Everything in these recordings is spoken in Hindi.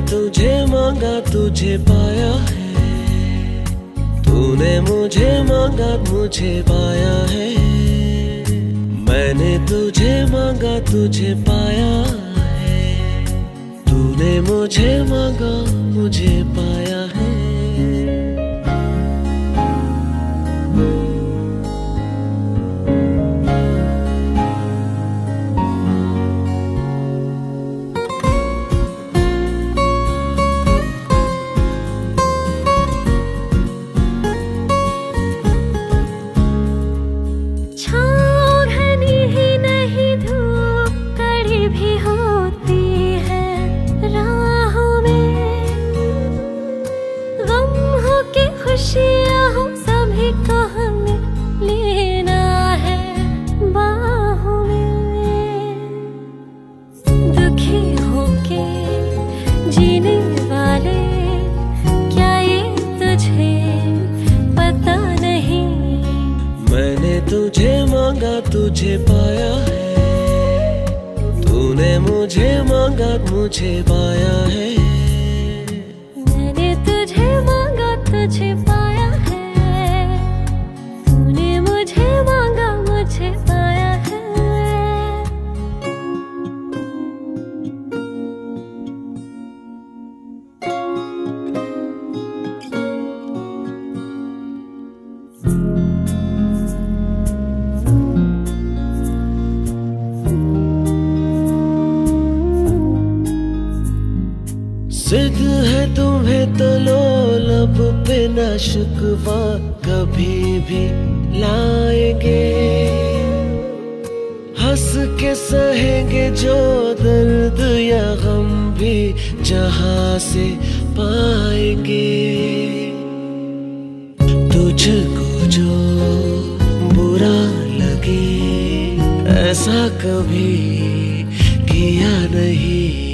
तुझे मांगा, तुझे पाया है। तूने मुझे मांगा, मुझे पाया है। मैंने तुझे मांगा, तुझे पाया है। तूने मुझे मांगा, मुझे पाया मांगा तुझे पाया है। तूने मुझे मांगा मुझे पाया है। सिद्ध है तुम्हें तो लो लब पे न शुकवा कभी भी लाएँगे। हंस के सहेंगे जो दर्द या गम भी जहाँ से पाएँगे। तुझको जो बुरा लगे, ऐसा कभी किया नहीं।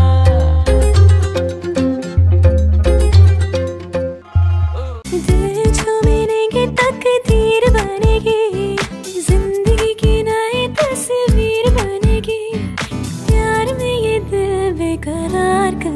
esperar que